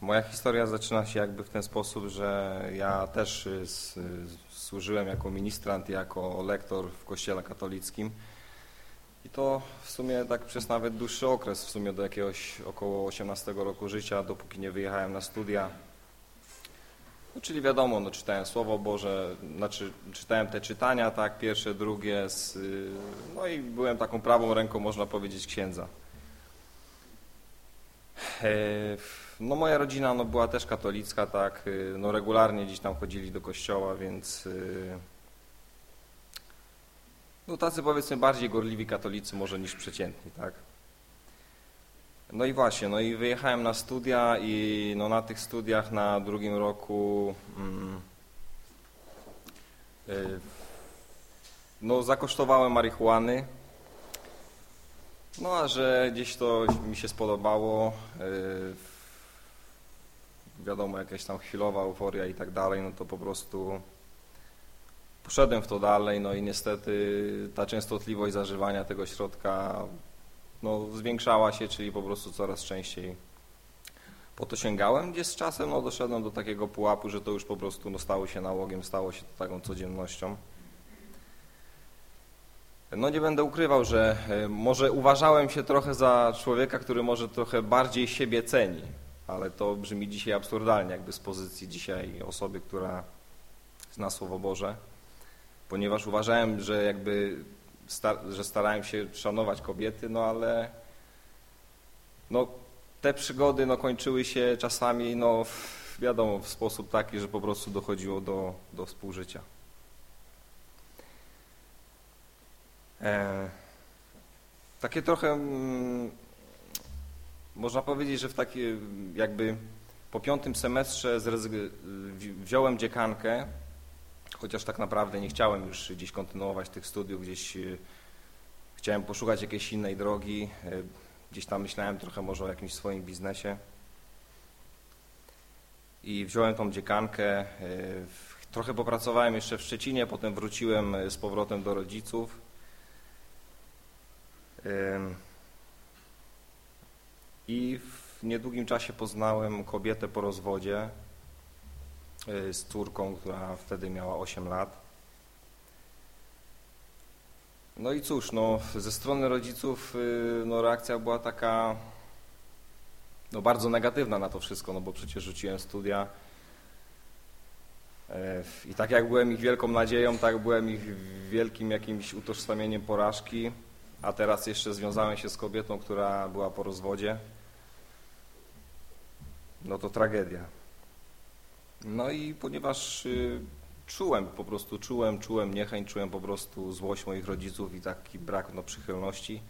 moja historia zaczyna się jakby w ten sposób, że ja też y, y, służyłem jako ministrant, jako lektor w kościele katolickim. I to w sumie tak przez nawet dłuższy okres, w sumie do jakiegoś około 18 roku życia, dopóki nie wyjechałem na studia. No, czyli wiadomo, no, czytałem Słowo Boże, znaczy czytałem te czytania, tak, pierwsze, drugie, z, y, no i byłem taką prawą ręką, można powiedzieć, księdza. E, No moja rodzina no, była też katolicka, tak, y, no regularnie gdzieś tam chodzili do kościoła, więc y, no tacy powiedzmy bardziej gorliwi katolicy może niż przeciętni, tak. No i właśnie, no i wyjechałem na studia i no na tych studiach na drugim roku mm, y, no zakosztowałem marihuany, no a że gdzieś to mi się spodobało, wiadomo, jakaś tam chwilowa euforia i tak dalej, no to po prostu poszedłem w to dalej, no i niestety ta częstotliwość zażywania tego środka no, zwiększała się, czyli po prostu coraz częściej po to sięgałem, gdzie z czasem no, doszedłem do takiego pułapu, że to już po prostu no, stało się nałogiem, stało się to taką codziennością. No nie będę ukrywał, że e, może uważałem się trochę za człowieka, który może trochę bardziej siebie ceni, ale to brzmi dzisiaj absurdalnie, jakby z pozycji dzisiaj osoby, która zna Słowo Boże, ponieważ uważałem, że jakby że starałem się szanować kobiety, no ale no, te przygody no, kończyły się czasami, no wiadomo, w sposób taki, że po prostu dochodziło do, do współżycia. E, takie trochę, mm, można powiedzieć, że w takie jakby po piątym semestrze wziąłem dziekankę, chociaż tak naprawdę nie chciałem już gdzieś kontynuować tych studiów, gdzieś e, chciałem poszukać jakiejś innej drogi, e, gdzieś tam myślałem trochę może o jakimś swoim biznesie i wziąłem tą dziekankę, e, trochę popracowałem jeszcze w Szczecinie, potem wróciłem z powrotem do rodziców. I w niedługim czasie poznałem kobietę po rozwodzie y, z córką, która wtedy miała 8 lat. No i cóż, no, ze strony rodziców y, no, reakcja była taka no, bardzo negatywna na to wszystko, no bo przecież rzuciłem studia. E, I tak jak byłem ich wielką nadzieją, tak byłem ich wielkim jakimś utożsamieniem porażki a teraz jeszcze związałem się z kobietą, która była po rozwodzie, no to tragedia. No i ponieważ y, czułem, po prostu czułem, czułem niechęć, czułem po prostu złość moich rodziców i taki brak no, przychylności,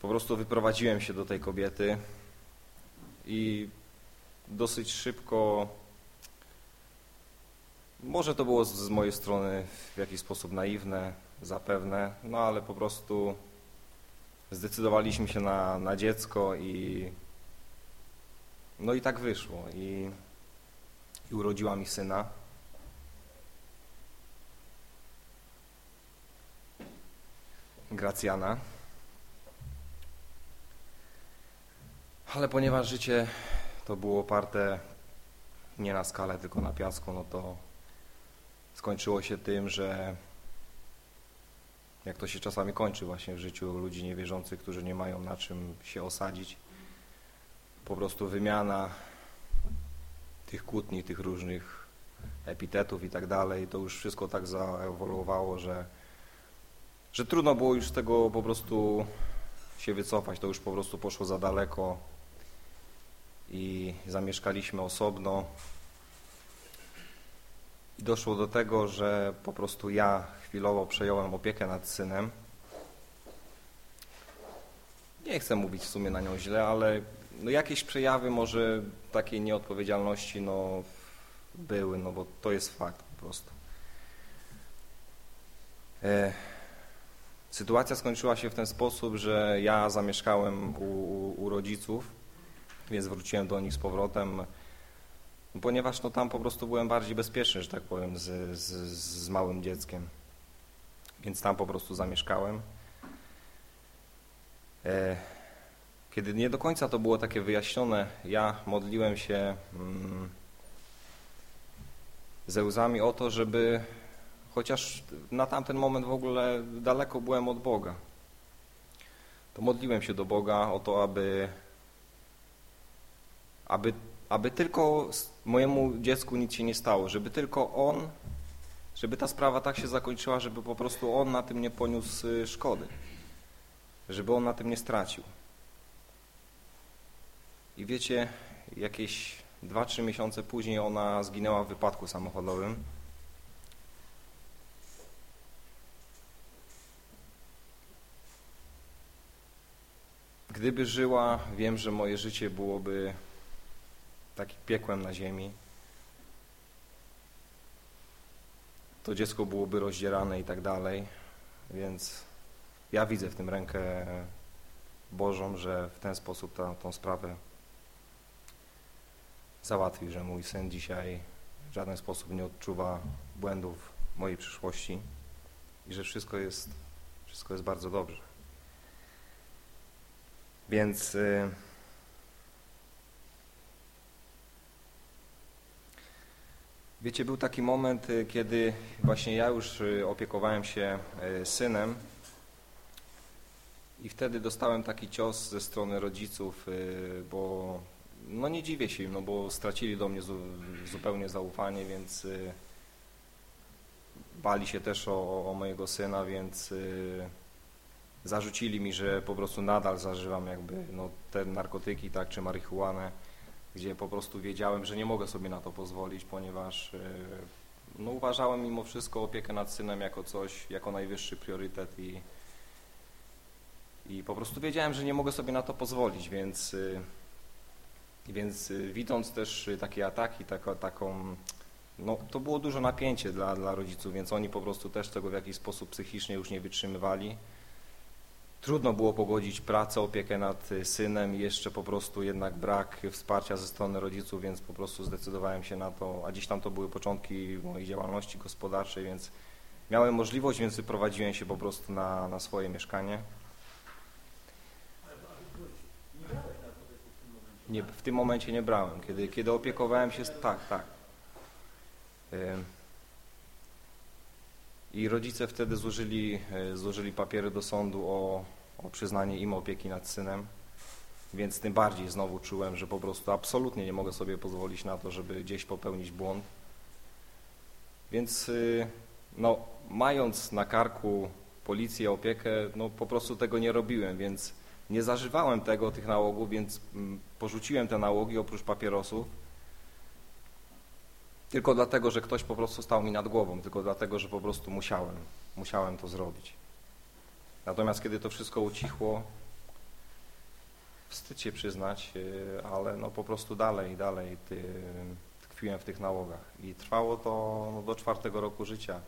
po prostu wyprowadziłem się do tej kobiety i dosyć szybko, może to było z, z mojej strony w jakiś sposób naiwne, zapewne, no ale po prostu zdecydowaliśmy się na, na dziecko i no i tak wyszło i, i urodziła mi syna. Gracjana. Ale ponieważ życie to było oparte nie na skalę, tylko na piasku, no to skończyło się tym, że jak to się czasami kończy właśnie w życiu ludzi niewierzących, którzy nie mają na czym się osadzić. Po prostu wymiana tych kłótni, tych różnych epitetów i tak dalej, to już wszystko tak zaewoluowało, że, że trudno było już z tego po prostu się wycofać, to już po prostu poszło za daleko i zamieszkaliśmy osobno. I doszło do tego, że po prostu ja chwilowo przejąłem opiekę nad synem. Nie chcę mówić w sumie na nią źle, ale no jakieś przejawy może takiej nieodpowiedzialności no, były, no bo to jest fakt po prostu. E, sytuacja skończyła się w ten sposób, że ja zamieszkałem u, u, u rodziców, więc wróciłem do nich z powrotem ponieważ no, tam po prostu byłem bardziej bezpieczny, że tak powiem, z, z, z małym dzieckiem. Więc tam po prostu zamieszkałem. E, kiedy nie do końca to było takie wyjaśnione, ja modliłem się mm, ze łzami o to, żeby chociaż na tamten moment w ogóle daleko byłem od Boga, to modliłem się do Boga o to, aby, aby, aby tylko mojemu dziecku nic się nie stało, żeby tylko on, żeby ta sprawa tak się zakończyła, żeby po prostu on na tym nie poniósł y, szkody, żeby on na tym nie stracił. I wiecie, jakieś 2-3 miesiące później ona zginęła w wypadku samochodowym. Gdyby żyła, wiem, że moje życie byłoby takim piekłem na ziemi. To dziecko byłoby rozdzierane i tak dalej, więc ja widzę w tym rękę Bożą, że w ten sposób ta, tą sprawę załatwił, że mój syn dzisiaj w żaden sposób nie odczuwa błędów mojej przyszłości i że wszystko jest, wszystko jest bardzo dobrze. Więc y, wiecie, był taki moment, y, kiedy właśnie ja już y, opiekowałem się synem. I wtedy dostałem taki cios ze strony rodziców, bo no nie dziwię się im, no bo stracili do mnie zupełnie zaufanie, więc bali się też o, o mojego syna, więc zarzucili mi, że po prostu nadal zażywam jakby no, te narkotyki, tak, czy marihuanę, gdzie po prostu wiedziałem, że nie mogę sobie na to pozwolić, ponieważ e, no, uważałem mimo wszystko opiekę nad synem jako coś, jako najwyższy priorytet i, i po prostu wiedziałem, że nie mogę sobie na to pozwolić, więc, e, więc e, widząc też takie ataki, taką, taką no, to było dużo napięcie dla, dla rodziców, więc oni po prostu też tego w jakiś sposób psychicznie już nie wytrzymywali. Trudno było pogodzić pracę, opiekę nad y, synem i jeszcze po prostu jednak brak wsparcia ze strony rodziców, więc po prostu zdecydowałem się na to, a dziś tam to były początki mojej działalności gospodarczej, więc miałem możliwość, więc wyprowadziłem się po prostu na, na swoje mieszkanie. Nie, w tym momencie nie brałem. Kiedy, kiedy opiekowałem się, tak, tak. I rodzice wtedy złożyli, e, złożyli papiery do sądu o, o przyznanie im opieki nad synem, więc tym bardziej znowu czułem, że po prostu absolutnie nie mogę sobie pozwolić na to, żeby gdzieś popełnić błąd. Więc y, no, mając na karku policję, opiekę, no po prostu tego nie robiłem, więc nie zażywałem tego, tych nałogów, więc mm, porzuciłem te nałogi oprócz papierosów tylko dlatego, że ktoś po prostu stał mi nad głową, tylko dlatego, że po prostu musiałem, musiałem to zrobić. Natomiast kiedy to wszystko ucichło, wstyd się przyznać, y, ale no po prostu dalej, dalej ty, tkwiłem w tych nałogach. I trwało to no, do czwartego roku życia,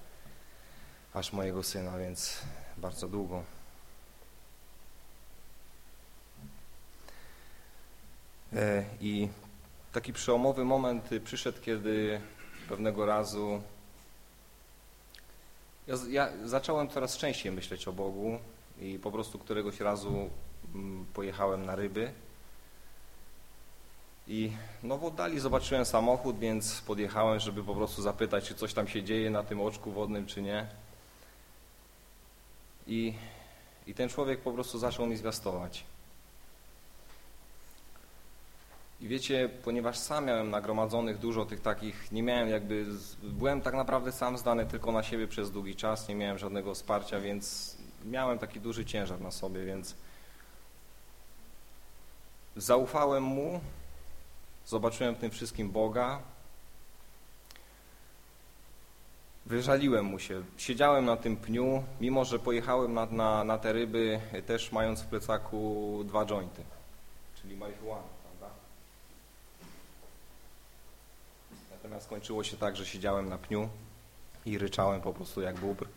aż mojego syna, więc bardzo długo. E, I taki przełomowy moment przyszedł, kiedy pewnego razu ja, ja, zacząłem coraz częściej myśleć o Bogu i po prostu któregoś razu mm, pojechałem na ryby i no w oddali zobaczyłem samochód, więc podjechałem, żeby po prostu zapytać, czy coś tam się dzieje na tym oczku wodnym, czy nie. I, i ten człowiek po prostu zaczął mi zwiastować. I wiecie, ponieważ sam miałem nagromadzonych dużo tych takich, nie miałem jakby, byłem tak naprawdę sam zdany tylko na siebie przez długi czas, nie miałem żadnego wsparcia, więc miałem taki duży ciężar na sobie, więc zaufałem Mu, zobaczyłem w tym wszystkim Boga, wyżaliłem Mu się, siedziałem na tym pniu, mimo że pojechałem na, na, na te ryby też mając w plecaku dwa jointy, czyli marihuanę. Natomiast skończyło się tak, że siedziałem na pniu i ryczałem po prostu jak bóbr.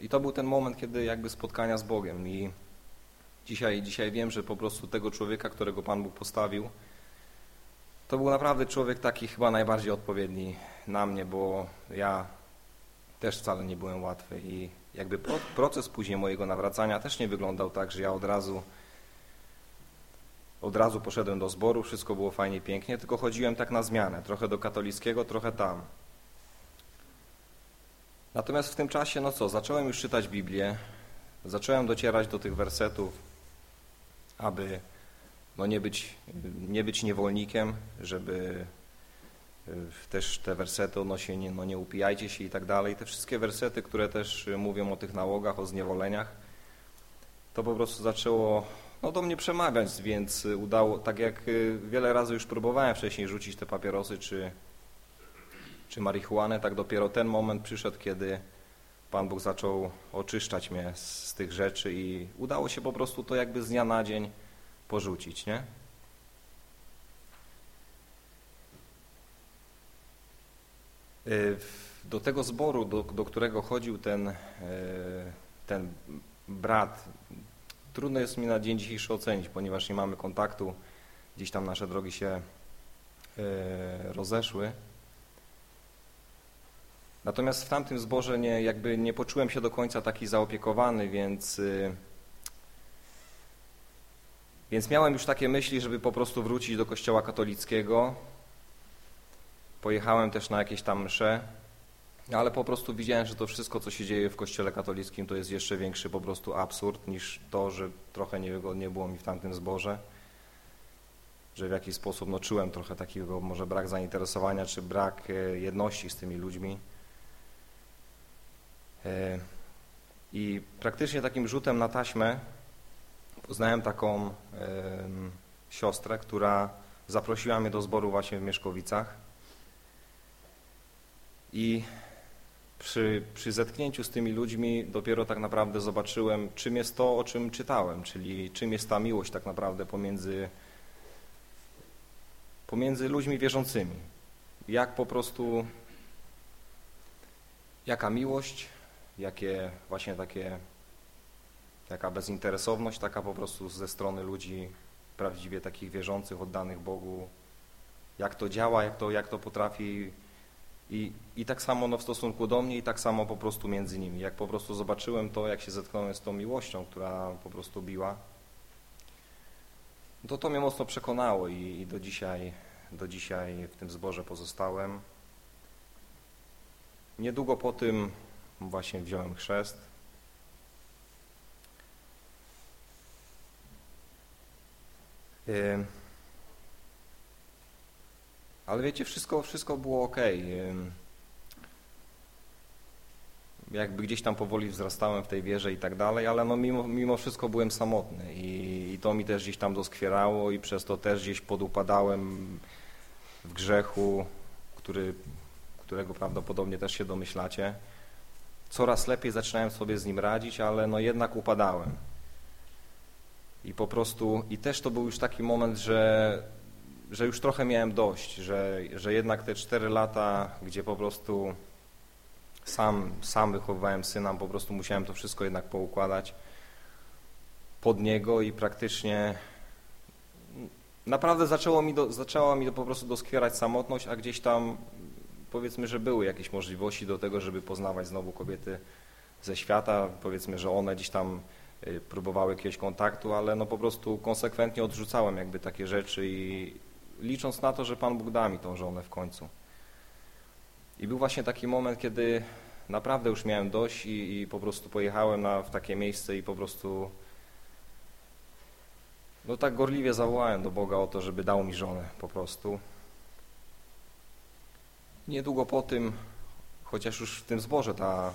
I to był ten moment, kiedy jakby spotkania z Bogiem i dzisiaj, dzisiaj wiem, że po prostu tego człowieka, którego Pan Bóg postawił, to był naprawdę człowiek taki chyba najbardziej odpowiedni na mnie, bo ja też wcale nie byłem łatwy i jakby proces później mojego nawracania też nie wyglądał tak, że ja od razu od razu poszedłem do zboru, wszystko było fajnie, pięknie, tylko chodziłem tak na zmianę, trochę do katolickiego, trochę tam. Natomiast w tym czasie, no co, zacząłem już czytać Biblię, zacząłem docierać do tych wersetów, aby no nie, być, nie być niewolnikiem, żeby y, też te wersety odnośnie no nie upijajcie się i tak dalej, te wszystkie wersety, które też mówią o tych nałogach, o zniewoleniach, to po prostu zaczęło no, do mnie przemawiać, więc udało, tak jak y, wiele razy już próbowałem wcześniej rzucić te papierosy czy, czy marihuanę, tak dopiero ten moment przyszedł, kiedy Pan Bóg zaczął oczyszczać mnie z, z tych rzeczy i udało się po prostu to jakby z dnia na dzień porzucić, nie? Y, do tego zboru, do, do którego chodził ten, y, ten brat, trudno jest mi na dzień dzisiejszy ocenić, ponieważ nie mamy kontaktu, gdzieś tam nasze drogi się y, rozeszły. Natomiast w tamtym zborze nie, jakby nie poczułem się do końca taki zaopiekowany, więc więc miałem już takie myśli, żeby po prostu wrócić do kościoła katolickiego. Pojechałem też na jakieś tam msze, ale po prostu widziałem, że to wszystko, co się dzieje w kościele katolickim, to jest jeszcze większy po prostu absurd niż to, że trochę niewygodnie było mi w tamtym zborze. Że w jakiś sposób no, czułem trochę takiego może brak zainteresowania, czy brak e, jedności z tymi ludźmi. E, I praktycznie takim rzutem na taśmę poznałem taką siostrę, która zaprosiła mnie do zboru właśnie w Mieszkowicach i przy, przy zetknięciu z tymi ludźmi dopiero tak naprawdę zobaczyłem, czym jest to, o czym czytałem, czyli czym jest ta miłość tak naprawdę pomiędzy, pomiędzy ludźmi wierzącymi. Jak po prostu, jaka miłość, jakie właśnie takie Taka bezinteresowność, taka po prostu ze strony ludzi prawdziwie takich wierzących, oddanych Bogu, jak to działa, jak to, jak to potrafi i, i tak samo no, w stosunku do mnie i tak samo po prostu między nimi. Jak po prostu zobaczyłem to, jak się zetknąłem z tą miłością, która po prostu biła, to to mnie mocno przekonało i, i do, dzisiaj, do dzisiaj w tym zborze pozostałem. Niedługo po tym właśnie wziąłem chrzest. Ale wiecie, wszystko, wszystko było ok. Jakby gdzieś tam powoli wzrastałem w tej wierze i tak dalej, ale no mimo, mimo wszystko byłem samotny i, i to mi też gdzieś tam doskwierało i przez to też gdzieś podupadałem w grzechu, który, którego prawdopodobnie też się domyślacie. Coraz lepiej zaczynałem sobie z nim radzić, ale no jednak upadałem. I po prostu, i też to był już taki moment, że, że już trochę miałem dość, że, że jednak te cztery lata, gdzie po prostu sam, sam wychowywałem syna, po prostu musiałem to wszystko jednak poukładać pod niego i praktycznie naprawdę zaczęło mi, do, zaczęła mi po prostu doskwierać samotność, a gdzieś tam powiedzmy, że były jakieś możliwości do tego, żeby poznawać znowu kobiety ze świata, powiedzmy, że one gdzieś tam Y, próbowały jakiegoś kontaktu, ale no po prostu konsekwentnie odrzucałem jakby takie rzeczy i licząc na to, że Pan Bóg da mi tą żonę w końcu. I był właśnie taki moment, kiedy naprawdę już miałem dość i, i po prostu pojechałem na, w takie miejsce i po prostu no tak gorliwie zawołałem do Boga o to, żeby dał mi żonę po prostu. Niedługo po tym, chociaż już w tym zborze ta,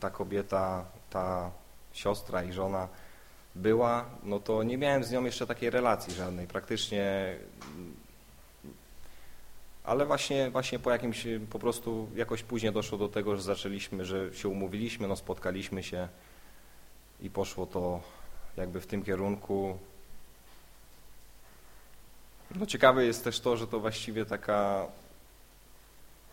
ta kobieta, ta siostra i żona była, no to nie miałem z nią jeszcze takiej relacji żadnej, praktycznie ale właśnie, właśnie po jakimś, po prostu jakoś później doszło do tego, że zaczęliśmy, że się umówiliśmy, no spotkaliśmy się i poszło to jakby w tym kierunku. No ciekawe jest też to, że to właściwie taka,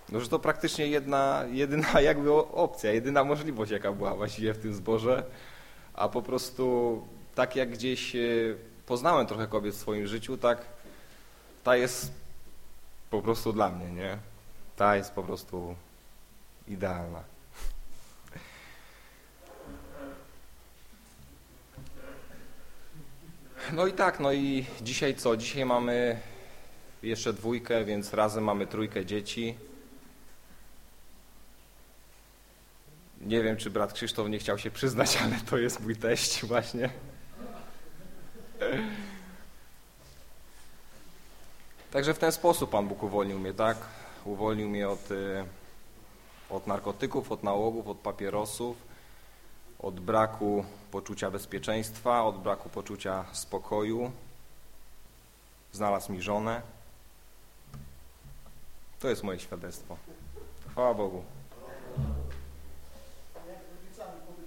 no że to praktycznie jedna, jedyna jakby opcja, jedyna możliwość jaka była właściwie w tym zborze, a po prostu tak jak gdzieś e, poznałem trochę kobiet w swoim życiu, tak ta jest po prostu dla mnie, nie? Ta jest po prostu idealna. No i tak, no i dzisiaj co? Dzisiaj mamy jeszcze dwójkę, więc razem mamy trójkę dzieci. Nie wiem, czy brat Krzysztof nie chciał się przyznać, ale to jest mój teść właśnie. Także w ten sposób Pan Bóg uwolnił mnie, tak? Uwolnił mnie od, y, od narkotyków, od nałogów, od papierosów, od braku poczucia bezpieczeństwa, od braku poczucia spokoju. Znalazł mi żonę. To jest moje świadectwo. Chwała Bogu.